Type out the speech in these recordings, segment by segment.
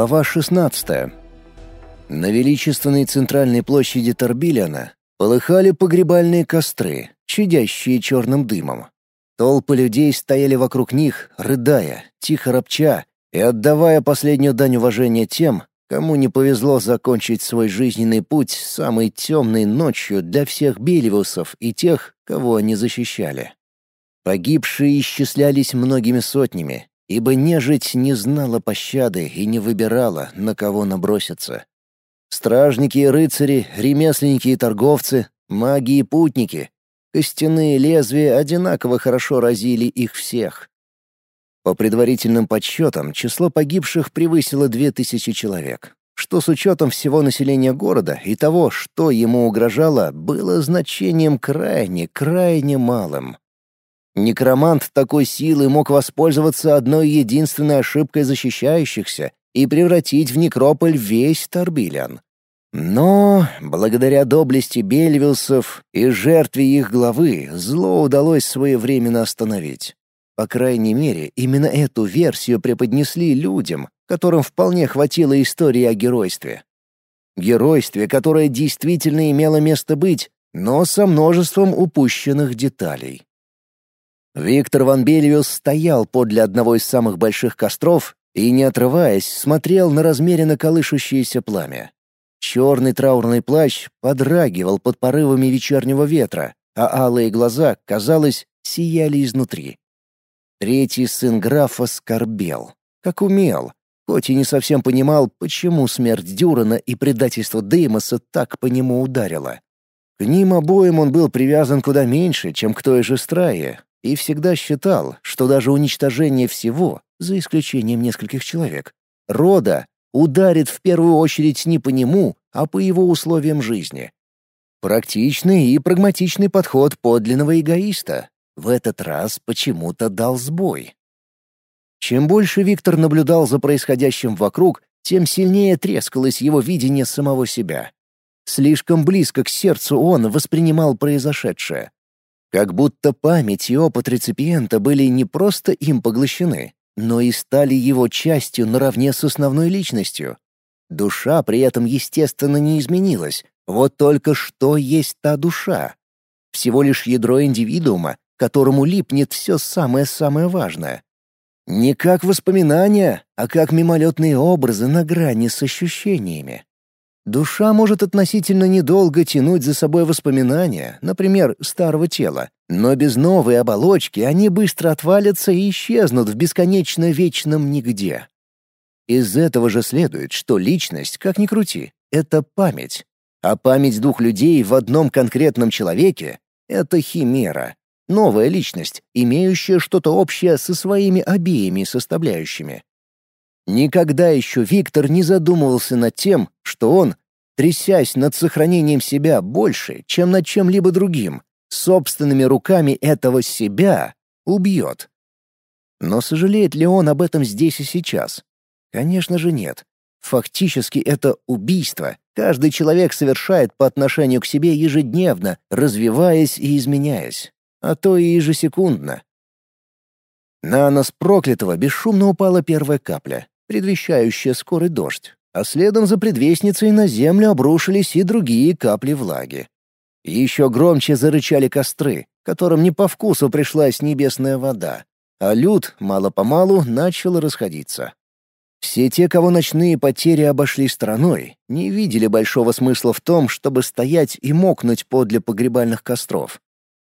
Глава 16. На величественной центральной площади Торбилиана полыхали погребальные костры, чадящие черным дымом. Толпы людей стояли вокруг них, рыдая, тихо ропча и отдавая последнюю дань уважения тем, кому не повезло закончить свой жизненный путь самой темной ночью для всех Беливусов и тех, кого они защищали. Погибшие исчислялись многими сотнями, ибо нежить не знала пощады и не выбирала, на кого наброситься. Стражники и рыцари, ремесленники и торговцы, маги и путники. Костяные лезвия одинаково хорошо разили их всех. По предварительным подсчетам, число погибших превысило две тысячи человек, что с учетом всего населения города и того, что ему угрожало, было значением крайне-крайне малым. Некромант такой силы мог воспользоваться одной единственной ошибкой защищающихся и превратить в некрополь весь Торбилиан. Но, благодаря доблести Бельвилсов и жертве их главы, зло удалось своевременно остановить. По крайней мере, именно эту версию преподнесли людям, которым вполне хватило истории о геройстве. Геройстве, которое действительно имело место быть, но со множеством упущенных деталей. Виктор Ван Бельвиус стоял подле одного из самых больших костров и, не отрываясь, смотрел на размеренно колышущееся пламя. Черный траурный плащ подрагивал под порывами вечернего ветра, а алые глаза, казалось, сияли изнутри. Третий сын графа скорбел, как умел, хоть и не совсем понимал, почему смерть Дюрана и предательство Деймоса так по нему ударило. К ним обоим он был привязан куда меньше, чем к той же Страе, и всегда считал, что даже уничтожение всего, за исключением нескольких человек, рода ударит в первую очередь не по нему, а по его условиям жизни. Практичный и прагматичный подход подлинного эгоиста в этот раз почему-то дал сбой. Чем больше Виктор наблюдал за происходящим вокруг, тем сильнее трескалось его видение самого себя. Слишком близко к сердцу он воспринимал произошедшее. Как будто память и опыт реципиента были не просто им поглощены, но и стали его частью наравне с основной личностью. Душа при этом, естественно, не изменилась. Вот только что есть та душа? Всего лишь ядро индивидуума, которому липнет все самое-самое важное. Не как воспоминания, а как мимолетные образы на грани с ощущениями. Душа может относительно недолго тянуть за собой воспоминания, например, старого тела, но без новой оболочки они быстро отвалятся и исчезнут в бесконечно вечном нигде. Из этого же следует, что личность, как ни крути, — это память. А память двух людей в одном конкретном человеке — это химера, новая личность, имеющая что-то общее со своими обеими составляющими. Никогда еще Виктор не задумывался над тем, что он, трясясь над сохранением себя больше, чем над чем-либо другим, собственными руками этого себя убьет. Но сожалеет ли он об этом здесь и сейчас? Конечно же нет. Фактически это убийство. Каждый человек совершает по отношению к себе ежедневно, развиваясь и изменяясь, а то и ежесекундно. На нос проклятого бесшумно упала первая капля предвещающая скорый дождь, а следом за предвестницей на землю обрушились и другие капли влаги. Еще громче зарычали костры, которым не по вкусу пришлась небесная вода, а люд мало-помалу начал расходиться. Все те, кого ночные потери обошли стороной, не видели большого смысла в том, чтобы стоять и мокнуть подле погребальных костров.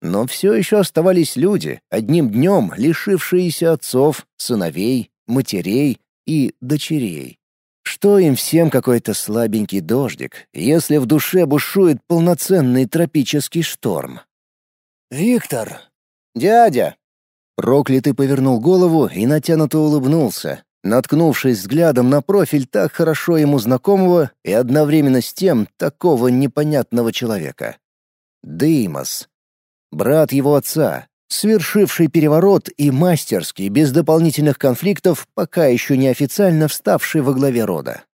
Но все еще оставались люди, одним днем лишившиеся отцов, сыновей, матерей и дочерей. Что им всем какой-то слабенький дождик, если в душе бушует полноценный тропический шторм? «Виктор!» «Дядя!» Проклятый повернул голову и натянуто улыбнулся, наткнувшись взглядом на профиль так хорошо ему знакомого и одновременно с тем такого непонятного человека. Деймос. Брат его отца, Свершивший переворот и мастерский, без дополнительных конфликтов, пока еще неофициально вставший во главе рода.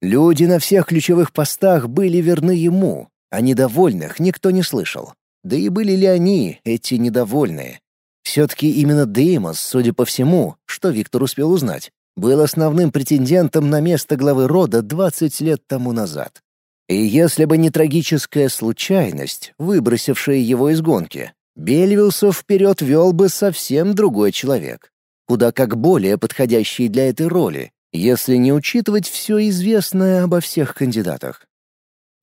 Люди на всех ключевых постах были верны ему, а недовольных никто не слышал. Да и были ли они, эти недовольные? Все-таки именно Деймос, судя по всему, что Виктор успел узнать, был основным претендентом на место главы рода 20 лет тому назад. И если бы не трагическая случайность, выбросившая его из гонки, Бельвиуса вперед вел бы совсем другой человек, куда как более подходящий для этой роли, если не учитывать все известное обо всех кандидатах.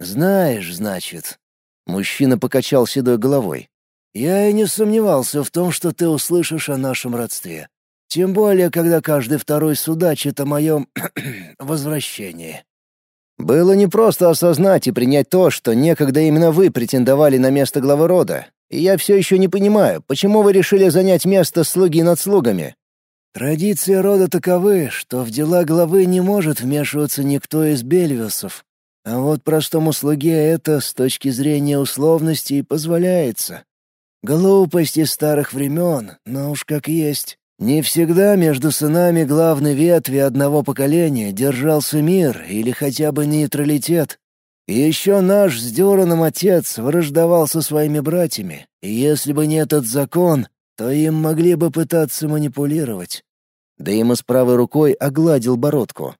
«Знаешь, значит...» Мужчина покачал седой головой. «Я и не сомневался в том, что ты услышишь о нашем родстве. Тем более, когда каждый второй судачит о моем возвращении». Было непросто осознать и принять то, что некогда именно вы претендовали на место главы рода. И я все еще не понимаю, почему вы решили занять место слуги над слугами. Традиции рода таковы, что в дела главы не может вмешиваться никто из бельвиусов. А вот простому слуге это, с точки зрения условностей, позволяется. Глупости старых времен, но уж как есть. Не всегда между сынами главной ветви одного поколения держался мир или хотя бы нейтралитет. И еще наш с Дюраном отец враждовал со своими братьями, и если бы не этот закон, то им могли бы пытаться манипулировать. Дэйма с правой рукой огладил бородку.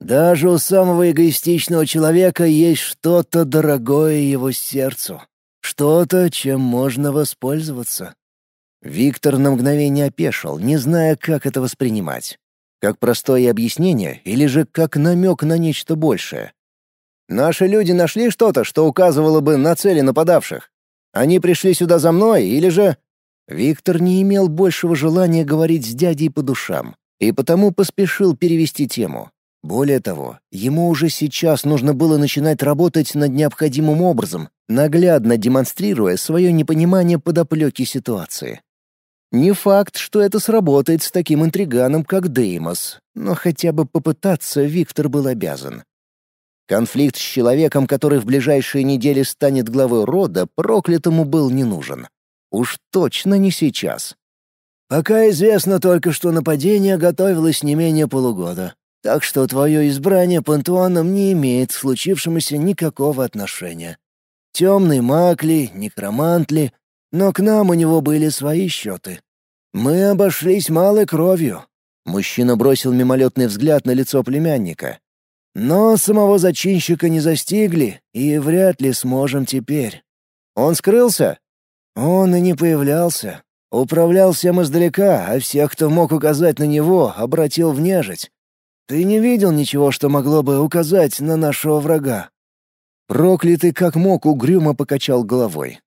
Даже у самого эгоистичного человека есть что-то дорогое его сердцу. Что-то, чем можно воспользоваться. Виктор на мгновение опешил, не зная, как это воспринимать. Как простое объяснение или же как намек на нечто большее. «Наши люди нашли что-то, что указывало бы на цели нападавших. Они пришли сюда за мной или же...» Виктор не имел большего желания говорить с дядей по душам, и потому поспешил перевести тему. Более того, ему уже сейчас нужно было начинать работать над необходимым образом, наглядно демонстрируя свое непонимание подоплеки ситуации. Не факт, что это сработает с таким интриганом, как Деймос, но хотя бы попытаться Виктор был обязан. Конфликт с человеком, который в ближайшие недели станет главой рода, проклятому был не нужен. Уж точно не сейчас. «Пока известно только, что нападение готовилось не менее полугода, так что твое избрание пантеоном не имеет к случившемуся никакого отношения. Темный маг ли, некромант ли, но к нам у него были свои счеты. Мы обошлись малой кровью. Мужчина бросил мимолетный взгляд на лицо племянника. Но самого зачинщика не застигли, и вряд ли сможем теперь. Он скрылся? Он и не появлялся. Управлял всем издалека, а всех, кто мог указать на него, обратил в нежить. Ты не видел ничего, что могло бы указать на нашего врага?» Проклятый как мог угрюмо покачал головой.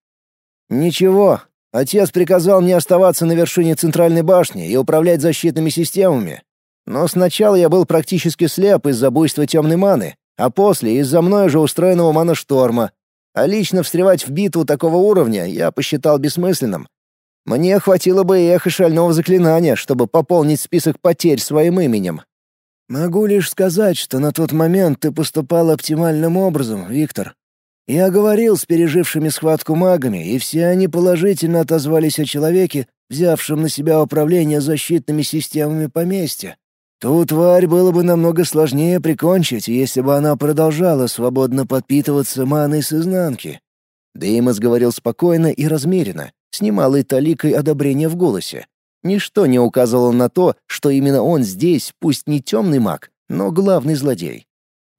«Ничего. Отец приказал мне оставаться на вершине центральной башни и управлять защитными системами. Но сначала я был практически слеп из-за буйства темной маны, а после — из-за мной уже устроенного маношторма. А лично встревать в битву такого уровня я посчитал бессмысленным. Мне хватило бы и эхо шального заклинания, чтобы пополнить список потерь своим именем. «Могу лишь сказать, что на тот момент ты поступал оптимальным образом, Виктор. Я говорил с пережившими схватку магами, и все они положительно отозвались о человеке, взявшем на себя управление защитными системами поместья. Ту тварь было бы намного сложнее прикончить, если бы она продолжала свободно подпитываться маной с изнанки. Деймос говорил спокойно и размеренно, с немалой таликой одобрения в голосе. Ничто не указывало на то, что именно он здесь, пусть не темный маг, но главный злодей.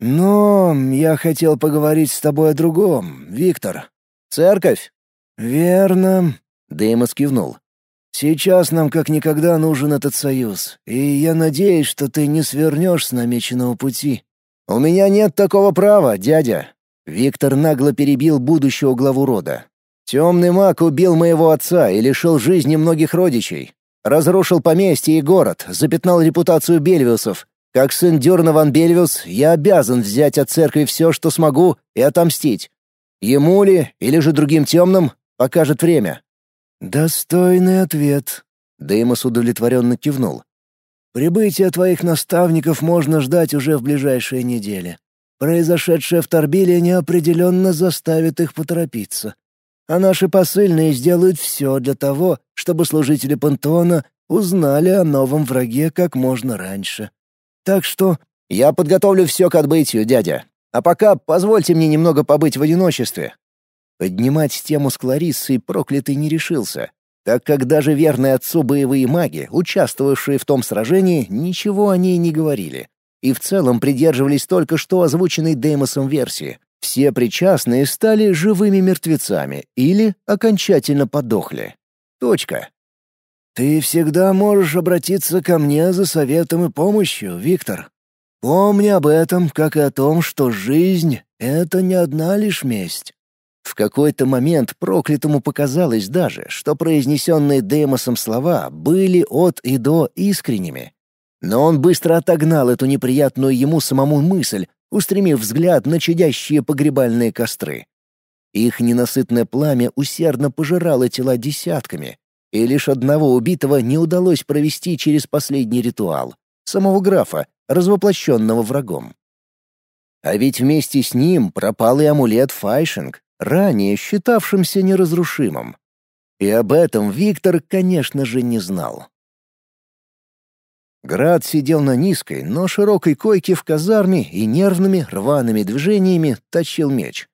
«Но я хотел поговорить с тобой о другом, Виктор». «Церковь?» «Верно», — Деймос кивнул. «Сейчас нам как никогда нужен этот союз, и я надеюсь, что ты не свернешь с намеченного пути». «У меня нет такого права, дядя». Виктор нагло перебил будущего главу рода. «Темный маг убил моего отца и лишил жизни многих родичей. Разрушил поместье и город, запятнал репутацию Бельвиусов, как сын Дюрна ван Бельвиус, я обязан взять от церкви все, что смогу, и отомстить. Ему ли, или же другим темным, покажет время». «Достойный ответ», — Деймос удовлетворенно кивнул. «Прибытие твоих наставников можно ждать уже в ближайшие недели. Произошедшее в Торбиле неопределенно заставит их поторопиться. А наши посыльные сделают все для того, чтобы служители пантеона узнали о новом враге как можно раньше. Так что я подготовлю все к отбытию, дядя. А пока позвольте мне немного побыть в одиночестве». Поднимать тему с Клариссой проклятый не решился. так как даже верные отцу боевые маги, участвовавшие в том сражении, ничего о ней не говорили. И в целом придерживались только что озвученной Деймосом версии. Все причастные стали живыми мертвецами или окончательно подохли. Точка. «Ты всегда можешь обратиться ко мне за советом и помощью, Виктор. Помни об этом, как и о том, что жизнь — это не одна лишь месть. В какой-то момент проклятому показалось даже, что произнесенные Демосом слова были от и до искренними. Но он быстро отогнал эту неприятную ему самому мысль, устремив взгляд на чадящие погребальные костры. Их ненасытное пламя усердно пожирало тела десятками, и лишь одного убитого не удалось провести через последний ритуал — самого графа, развоплощенного врагом. А ведь вместе с ним пропал и амулет Файшинг, ранее считавшимся неразрушимым. И об этом Виктор, конечно же, не знал. Град сидел на низкой, но широкой койке в казарме и нервными, рваными движениями точил меч.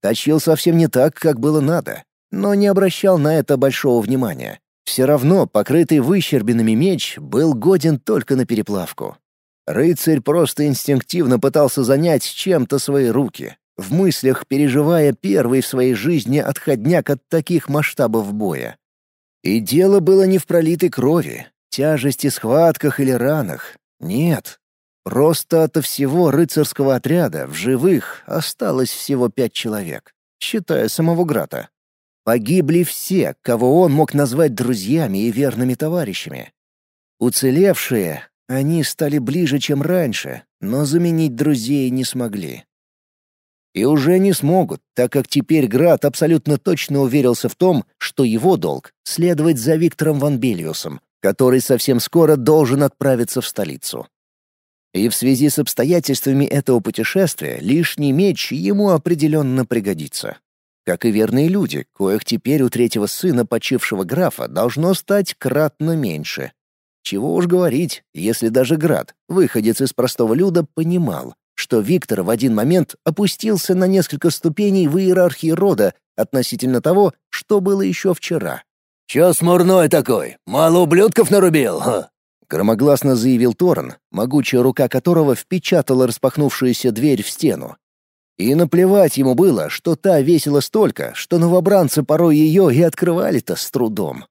Точил совсем не так, как было надо, но не обращал на это большого внимания. Все равно покрытый выщербинами меч был годен только на переплавку. Рыцарь просто инстинктивно пытался занять чем-то свои руки, в мыслях переживая первый в своей жизни отходняк от таких масштабов боя. И дело было не в пролитой крови, тяжести схватках или ранах. Нет. Просто от всего рыцарского отряда в живых осталось всего пять человек, считая самого Грата. Погибли все, кого он мог назвать друзьями и верными товарищами. Уцелевшие, они стали ближе, чем раньше, но заменить друзей не смогли. И уже не смогут, так как теперь Град абсолютно точно уверился в том, что его долг — следовать за Виктором Ван Бельюсом, который совсем скоро должен отправиться в столицу. И в связи с обстоятельствами этого путешествия лишний меч ему определенно пригодится. Как и верные люди, коих теперь у третьего сына почившего графа должно стать кратно меньше. Чего уж говорить, если даже Град, выходец из простого люда, понимал, что Виктор в один момент опустился на несколько ступеней в иерархии рода относительно того, что было еще вчера. «Чё смурной такой? Мало ублюдков нарубил, ха?» Громогласно заявил Торн, могучая рука которого впечатала распахнувшуюся дверь в стену. И наплевать ему было, что та весила столько, что новобранцы порой ее и открывали-то с трудом.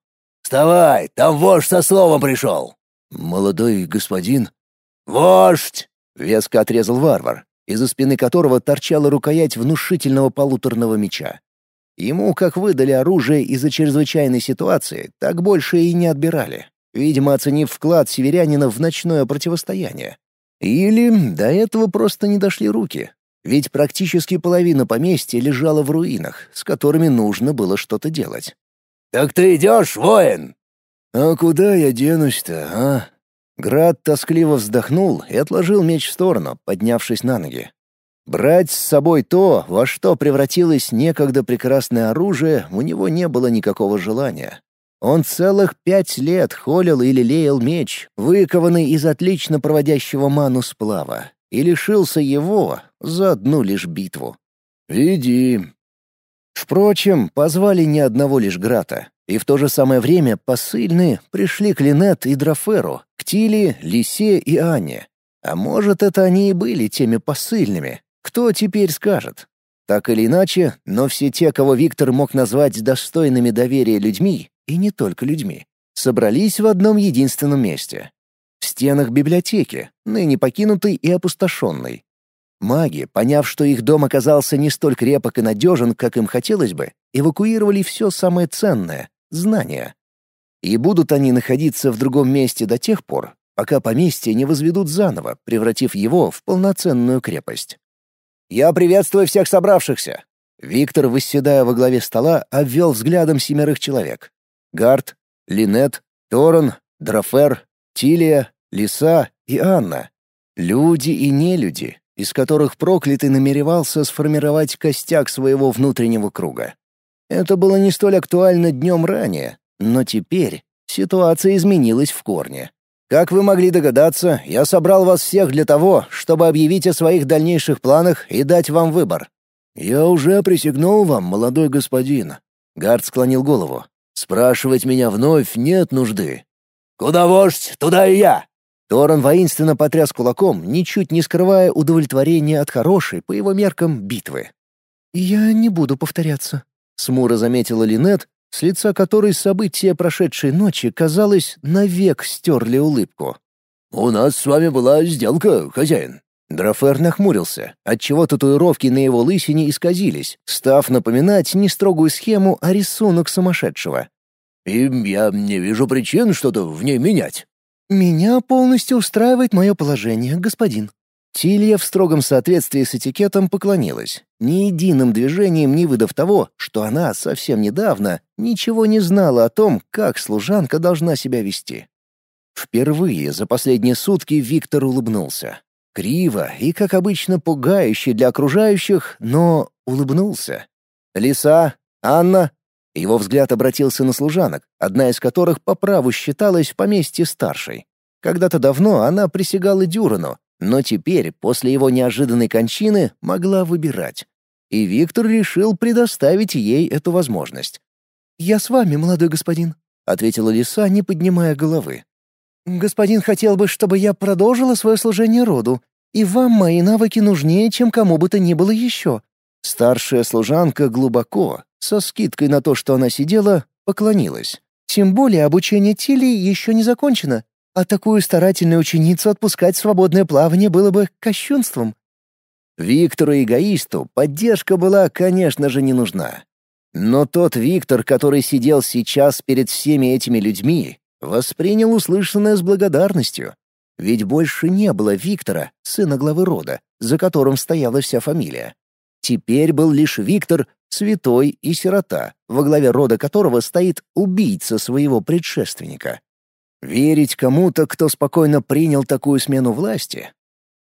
«Вставай, там вождь со словом пришел!» «Молодой господин...» «Вождь!» — веско отрезал варвар, из-за спины которого торчала рукоять внушительного полуторного меча. Ему как выдали оружие из-за чрезвычайной ситуации, так больше и не отбирали, видимо, оценив вклад северянина в ночное противостояние. Или до этого просто не дошли руки, ведь практически половина поместья лежала в руинах, с которыми нужно было что-то делать. «Так ты идешь, воин?» «А куда я денусь-то, а?» Град тоскливо вздохнул и отложил меч в сторону, поднявшись на ноги. Брать с собой то, во что превратилось некогда прекрасное оружие, у него не было никакого желания. Он целых пять лет холил и лелеял меч, выкованный из отлично проводящего ману сплава, и лишился его за одну лишь битву. «Иди». Впрочем, позвали не одного лишь Грата, и в то же самое время посыльные пришли к Линет и Драферу, к Тиле, Лисе и Анне. А может, это они и были теми посыльными. Кто теперь скажет? Так или иначе, но все те, кого Виктор мог назвать достойными доверия людьми, и не только людьми, собрались в одном единственном месте. В стенах библиотеки, ныне покинутой и опустошенной. Маги, поняв, что их дом оказался не столь крепок и надежен, как им хотелось бы, эвакуировали все самое ценное, знания. И будут они находиться в другом месте до тех пор, пока поместье не возведут заново, превратив его в полноценную крепость. «Я приветствую всех собравшихся!» Виктор, восседая во главе стола, обвел взглядом семерых человек. Гард, Линет, Торон, Драфер, Тилия, Лиса и Анна. Люди и нелюди, из которых проклятый намеревался сформировать костяк своего внутреннего круга. Это было не столь актуально днем ранее, но теперь ситуация изменилась в корне. Как вы могли догадаться, я собрал вас всех для того, чтобы объявить о своих дальнейших планах и дать вам выбор. Я уже присягнул вам, молодой господин. Гард склонил голову. Спрашивать меня вновь нет нужды. «Куда вождь, туда и я!» Торон воинственно потряс кулаком, ничуть не скрывая удовлетворения от хорошей, по его меркам, битвы. «Я не буду повторяться», — смуро заметила Линет, с лица которой события прошедшей ночи, казалось, навек стерли улыбку. «У нас с вами была сделка, хозяин». Драфер нахмурился, отчего татуировки на его лысине исказились, став напоминать не строгую схему, а рисунок сумасшедшего. «И я не вижу причин что-то в ней менять». «Меня полностью устраивает мое положение, господин». Тилья в строгом соответствии с этикетом поклонилась, ни единым движением не выдав того, что она совсем недавно ничего не знала о том, как служанка должна себя вести. Впервые за последние сутки Виктор улыбнулся. Криво и, как обычно, пугающе для окружающих, но улыбнулся. «Лиса? Анна?» Его взгляд обратился на служанок, одна из которых по праву считалась в поместье старшей. Когда-то давно она присягала Дюрану, но теперь, после его неожиданной кончины, могла выбирать. И Виктор решил предоставить ей эту возможность. «Я с вами, молодой господин», — ответила лиса, не поднимая головы. «Господин хотел бы, чтобы я продолжила свое служение роду, и вам мои навыки нужнее, чем кому бы то ни было еще». Старшая служанка глубоко, со скидкой на то, что она сидела, поклонилась. «Тем более обучение Тили еще не закончено, а такую старательную ученицу отпускать в свободное плавание было бы кощунством». Виктору-эгоисту поддержка была, конечно же, не нужна. Но тот Виктор, который сидел сейчас перед всеми этими людьми, Воспринял услышанное с благодарностью. Ведь больше не было Виктора, сына главы рода, за которым стояла вся фамилия. Теперь был лишь Виктор, святой и сирота, во главе рода которого стоит убийца своего предшественника. Верить кому-то, кто спокойно принял такую смену власти?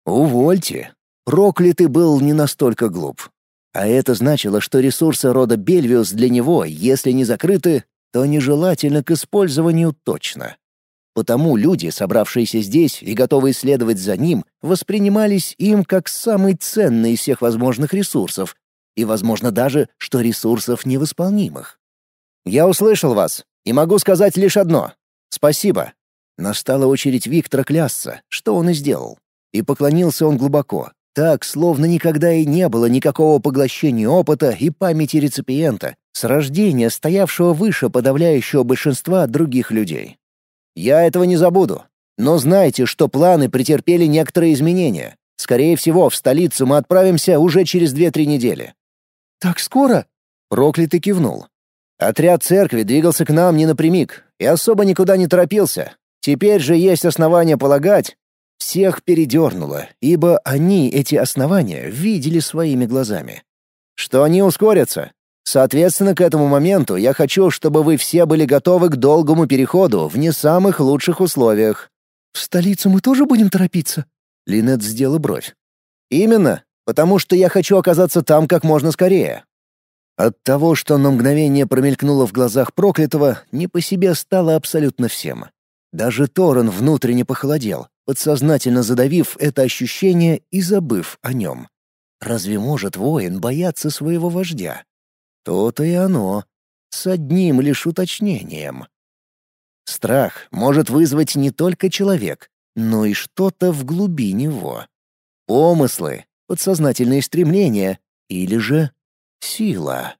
Увольте. Проклятый был не настолько глуп. А это значило, что ресурсы рода Бельвиус для него, если не закрыты, то нежелательно к использованию точно. Потому люди, собравшиеся здесь и готовые следовать за ним, воспринимались им как самый ценный из всех возможных ресурсов, и, возможно, даже, что ресурсов невосполнимых. «Я услышал вас, и могу сказать лишь одно. Спасибо». Настала очередь Виктора клясться, что он и сделал. И поклонился он глубоко, так, словно никогда и не было никакого поглощения опыта и памяти реципиента, с рождения стоявшего выше подавляющего большинства других людей. Я этого не забуду. Но знайте, что планы претерпели некоторые изменения. Скорее всего, в столицу мы отправимся уже через две-три недели. «Так скоро?» — проклятый кивнул. Отряд церкви двигался к нам не напрямик и особо никуда не торопился. Теперь же есть основания полагать, всех передернуло, ибо они эти основания видели своими глазами. Что они ускорятся. Соответственно, к этому моменту я хочу, чтобы вы все были готовы к долгому переходу в не самых лучших условиях. В столицу мы тоже будем торопиться? Линет сделала бровь. Именно, потому что я хочу оказаться там как можно скорее. От того, что на мгновение промелькнуло в глазах проклятого, не по себе стало абсолютно всем. Даже Торрен внутренне похолодел, подсознательно задавив это ощущение и забыв о нем. Разве может воин бояться своего вождя? То-то и оно. С одним лишь уточнением. Страх может вызвать не только человек, но и что-то в глубине него. Помыслы, подсознательные стремления или же сила.